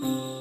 me.